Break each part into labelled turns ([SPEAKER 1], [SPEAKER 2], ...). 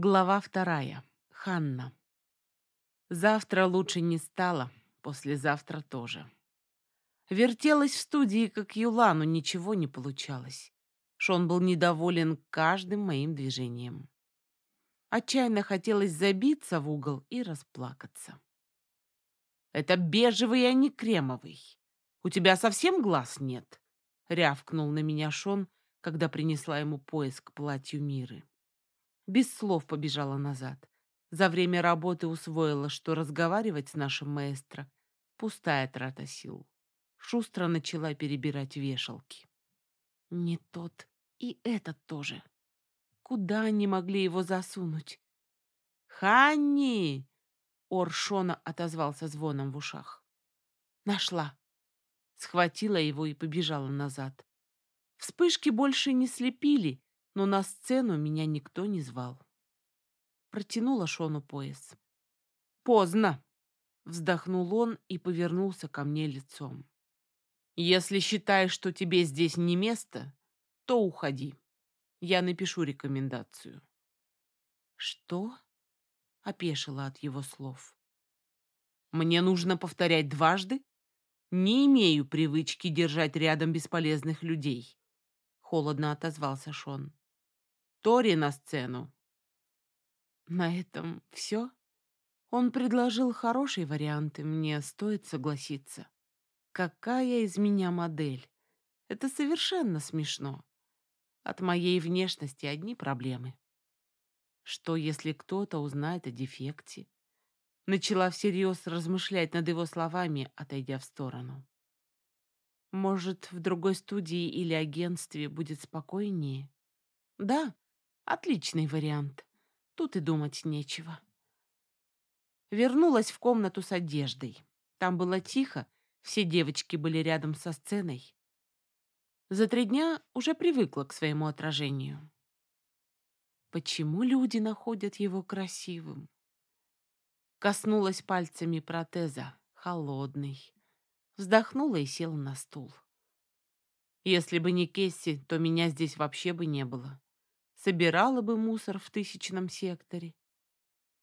[SPEAKER 1] Глава вторая. Ханна. Завтра лучше не стало, послезавтра тоже. Вертелась в студии, как юла, но ничего не получалось. Шон был недоволен каждым моим движением. Отчаянно хотелось забиться в угол и расплакаться. «Это бежевый, а не кремовый. У тебя совсем глаз нет?» — рявкнул на меня Шон, когда принесла ему пояс к платью Миры без слов побежала назад. За время работы усвоила, что разговаривать с нашим маэстро — пустая трата сил. Шустро начала перебирать вешалки. Не тот и этот тоже. Куда они могли его засунуть? «Ханни!» — Оршона отозвался звоном в ушах. «Нашла!» Схватила его и побежала назад. Вспышки больше не слепили, но на сцену меня никто не звал. Протянула Шону пояс. «Поздно!» — вздохнул он и повернулся ко мне лицом. «Если считаешь, что тебе здесь не место, то уходи. Я напишу рекомендацию». «Что?» — опешила от его слов. «Мне нужно повторять дважды? Не имею привычки держать рядом бесполезных людей», — холодно отозвался Шон. Тори на сцену. На этом все. Он предложил хороший вариант, и мне стоит согласиться. Какая из меня модель? Это совершенно смешно. От моей внешности одни проблемы. Что, если кто-то узнает о дефекте? Начала всерьез размышлять над его словами, отойдя в сторону. Может, в другой студии или агентстве будет спокойнее? Да, Отличный вариант. Тут и думать нечего. Вернулась в комнату с одеждой. Там было тихо, все девочки были рядом со сценой. За три дня уже привыкла к своему отражению. Почему люди находят его красивым? Коснулась пальцами протеза, холодный. Вздохнула и села на стул. Если бы не Кесси, то меня здесь вообще бы не было собирала бы мусор в тысячном секторе.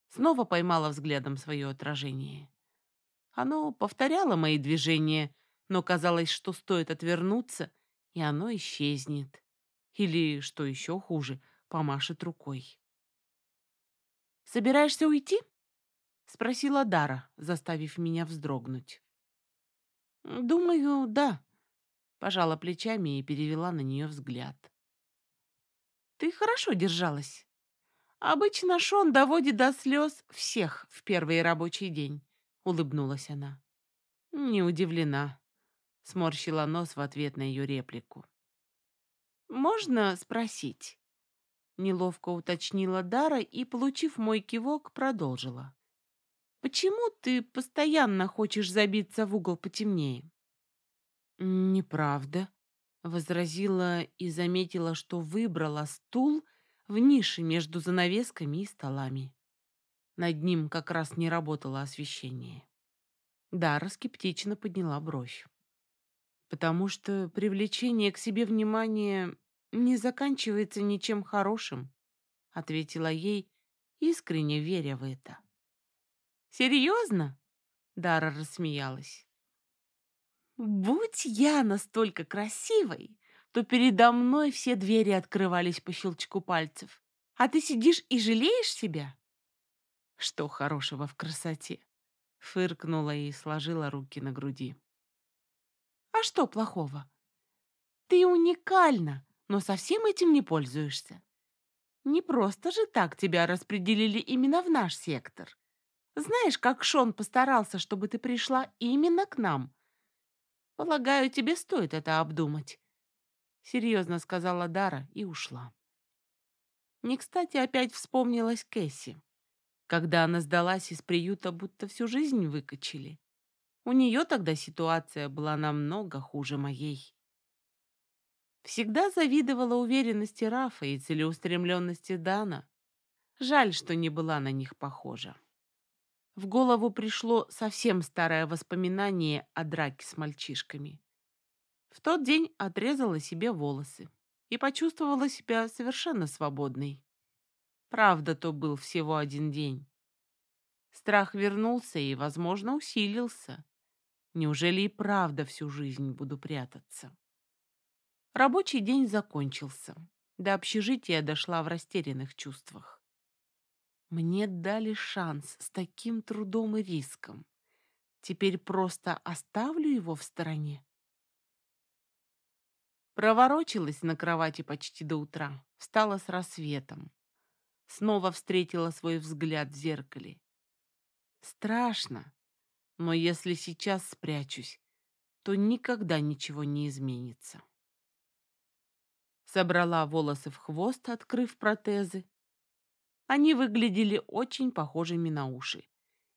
[SPEAKER 1] Снова поймала взглядом свое отражение. Оно повторяло мои движения, но казалось, что стоит отвернуться, и оно исчезнет. Или, что еще хуже, помашет рукой. «Собираешься уйти?» — спросила Дара, заставив меня вздрогнуть. «Думаю, да», — пожала плечами и перевела на нее взгляд. Ты хорошо держалась. Обычно Шон доводит до слез всех в первый рабочий день, улыбнулась она. Не удивлена, сморщила нос в ответ на ее реплику. Можно спросить? Неловко уточнила Дара и, получив мой кивок, продолжила. Почему ты постоянно хочешь забиться в угол потемнее? Неправда, возразила и заметила, что выбрала стул в нише между занавесками и столами. Над ним как раз не работало освещение. Дара скептично подняла бровь. «Потому что привлечение к себе внимания не заканчивается ничем хорошим», ответила ей, искренне веря в это. «Серьезно?» Дара рассмеялась. Будь я настолько красивой, то передо мной все двери открывались по щелчку пальцев. А ты сидишь и жалеешь себя? Что хорошего в красоте? Фыркнула и сложила руки на груди. А что плохого? Ты уникальна, но совсем этим не пользуешься. Не просто же так тебя распределили именно в наш сектор. Знаешь, как Шон постарался, чтобы ты пришла именно к нам, Полагаю, тебе стоит это обдумать. Серьезно сказала Дара и ушла. Не кстати опять вспомнилась Кэсси. Когда она сдалась из приюта, будто всю жизнь выкачили. У нее тогда ситуация была намного хуже моей. Всегда завидовала уверенности Рафа и целеустремленности Дана. Жаль, что не была на них похожа. В голову пришло совсем старое воспоминание о драке с мальчишками. В тот день отрезала себе волосы и почувствовала себя совершенно свободной. Правда, то был всего один день. Страх вернулся и, возможно, усилился. Неужели и правда всю жизнь буду прятаться? Рабочий день закончился. До общежития дошла в растерянных чувствах. Мне дали шанс с таким трудом и риском. Теперь просто оставлю его в стороне. Проворочилась на кровати почти до утра, встала с рассветом. Снова встретила свой взгляд в зеркале. Страшно, но если сейчас спрячусь, то никогда ничего не изменится. Собрала волосы в хвост, открыв протезы. Они выглядели очень похожими на уши.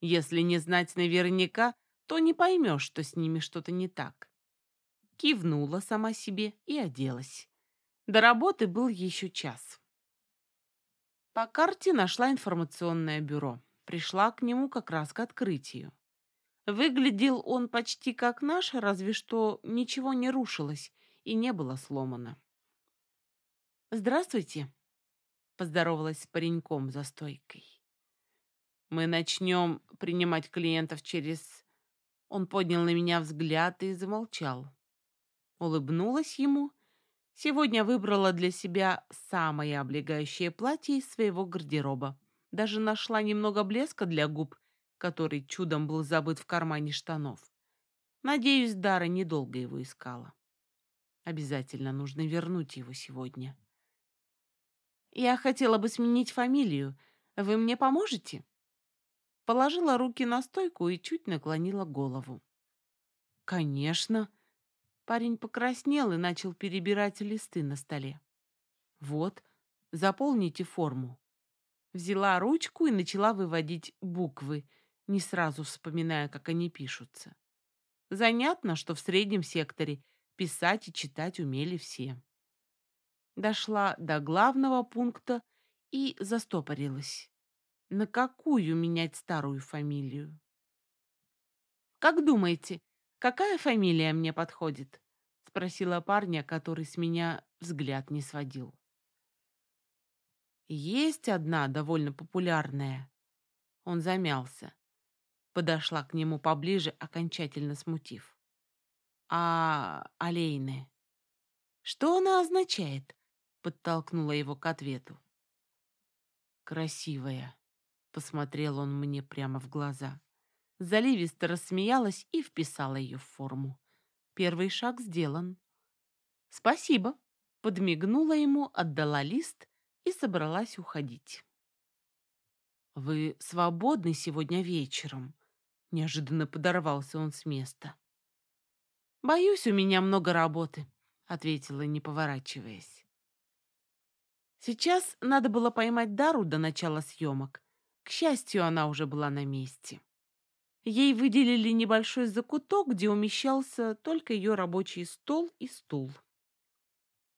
[SPEAKER 1] Если не знать наверняка, то не поймешь, что с ними что-то не так кивнула сама себе и оделась. До работы был еще час. По карте нашла информационное бюро. Пришла к нему как раз к открытию. Выглядел он почти как наш, разве что ничего не рушилось и не было сломано. «Здравствуйте», — поздоровалась с пареньком за стойкой. «Мы начнем принимать клиентов через...» Он поднял на меня взгляд и замолчал. Улыбнулась ему. Сегодня выбрала для себя самое облегающее платье из своего гардероба. Даже нашла немного блеска для губ, который чудом был забыт в кармане штанов. Надеюсь, Дара недолго его искала. Обязательно нужно вернуть его сегодня. Я хотела бы сменить фамилию. Вы мне поможете? Положила руки на стойку и чуть наклонила голову. Конечно, Парень покраснел и начал перебирать листы на столе. «Вот, заполните форму». Взяла ручку и начала выводить буквы, не сразу вспоминая, как они пишутся. Занятно, что в среднем секторе писать и читать умели все. Дошла до главного пункта и застопорилась. На какую менять старую фамилию? «Как думаете, «Какая фамилия мне подходит?» — спросила парня, который с меня взгляд не сводил. «Есть одна довольно популярная». Он замялся. Подошла к нему поближе, окончательно смутив. «А Алейны?» «Что она означает?» — подтолкнула его к ответу. «Красивая», — посмотрел он мне прямо в глаза заливисто рассмеялась и вписала ее в форму. Первый шаг сделан. «Спасибо», — подмигнула ему, отдала лист и собралась уходить. «Вы свободны сегодня вечером?» Неожиданно подорвался он с места. «Боюсь, у меня много работы», — ответила, не поворачиваясь. Сейчас надо было поймать Дару до начала съемок. К счастью, она уже была на месте. Ей выделили небольшой закуток, где умещался только ее рабочий стол и стул.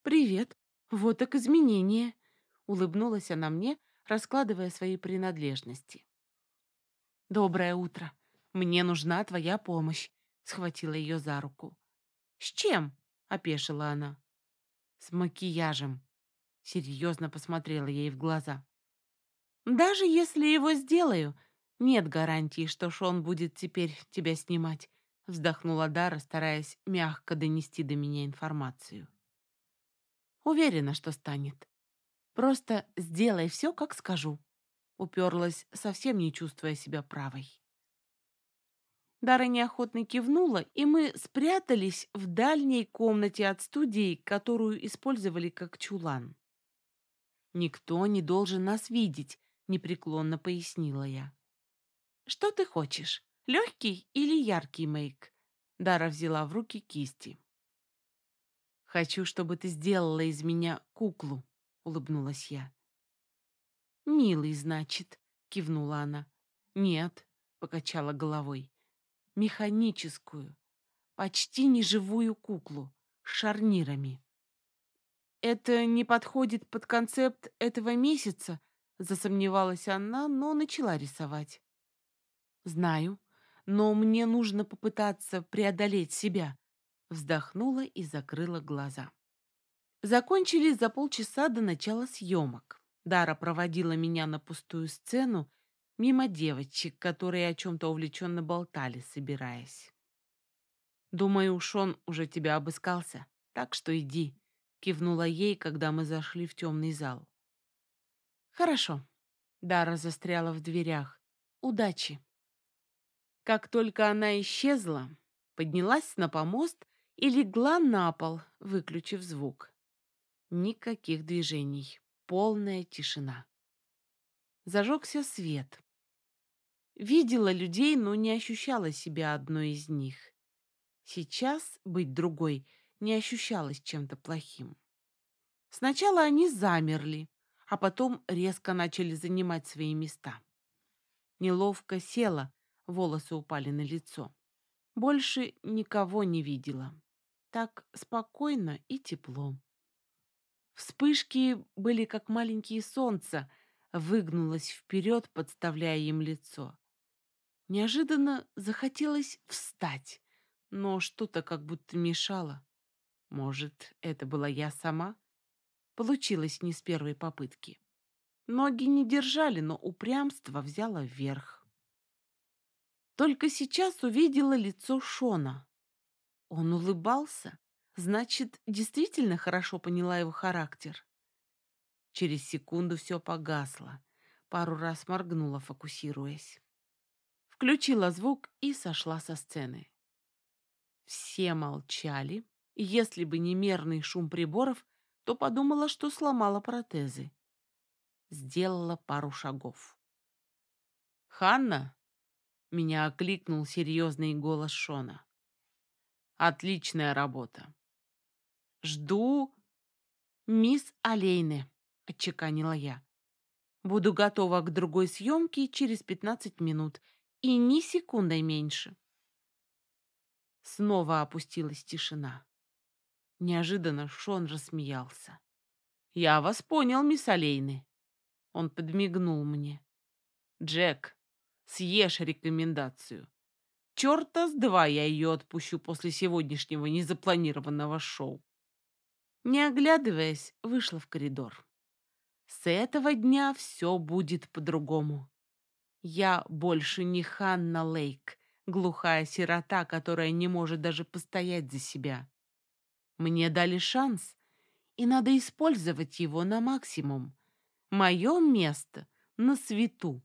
[SPEAKER 1] «Привет, вот так изменения!» — улыбнулась она мне, раскладывая свои принадлежности. «Доброе утро. Мне нужна твоя помощь», — схватила ее за руку. «С чем?» — опешила она. «С макияжем», — серьезно посмотрела ей в глаза. «Даже если его сделаю, «Нет гарантии, что Шон будет теперь тебя снимать», — вздохнула Дара, стараясь мягко донести до меня информацию. «Уверена, что станет. Просто сделай все, как скажу», — уперлась, совсем не чувствуя себя правой. Дара неохотно кивнула, и мы спрятались в дальней комнате от студии, которую использовали как чулан. «Никто не должен нас видеть», — непреклонно пояснила я. «Что ты хочешь, легкий или яркий мейк?» Дара взяла в руки кисти. «Хочу, чтобы ты сделала из меня куклу», — улыбнулась я. «Милый, значит», — кивнула она. «Нет», — покачала головой. «Механическую, почти неживую куклу с шарнирами». «Это не подходит под концепт этого месяца», — засомневалась она, но начала рисовать. Знаю, но мне нужно попытаться преодолеть себя. Вздохнула и закрыла глаза. Закончили за полчаса до начала съемок. Дара проводила меня на пустую сцену мимо девочек, которые о чем-то увлеченно болтали, собираясь. «Думаю, Шон уже тебя обыскался, так что иди», — кивнула ей, когда мы зашли в темный зал. «Хорошо». Дара застряла в дверях. «Удачи». Как только она исчезла, поднялась на помост и легла на пол, выключив звук. Никаких движений, полная тишина. Зажегся свет. Видела людей, но не ощущала себя одной из них. Сейчас быть другой не ощущалось чем-то плохим. Сначала они замерли, а потом резко начали занимать свои места. Неловко села, волосы упали на лицо. Больше никого не видела. Так спокойно и тепло. Вспышки были как маленькие солнца, выгнулась вперед, подставляя им лицо. Неожиданно захотелось встать, но что-то как будто мешало. Может, это была я сама? Получилось не с первой попытки. Ноги не держали, но упрямство взяло вверх. Только сейчас увидела лицо Шона. Он улыбался, значит, действительно хорошо поняла его характер. Через секунду все погасло. Пару раз моргнула, фокусируясь. Включила звук и сошла со сцены. Все молчали, и если бы не мерный шум приборов, то подумала, что сломала протезы. Сделала пару шагов. «Ханна!» — меня окликнул серьезный голос Шона. «Отличная работа!» «Жду мисс Олейны», — отчеканила я. «Буду готова к другой съемке через пятнадцать минут, и ни секундой меньше». Снова опустилась тишина. Неожиданно Шон рассмеялся. «Я вас понял, мисс Олейны». Он подмигнул мне. «Джек, съешь рекомендацию. Черта с два я ее отпущу после сегодняшнего незапланированного шоу». Не оглядываясь, вышла в коридор. С этого дня все будет по-другому. Я больше не Ханна Лейк, глухая сирота, которая не может даже постоять за себя. Мне дали шанс, и надо использовать его на максимум. Мое место на свету.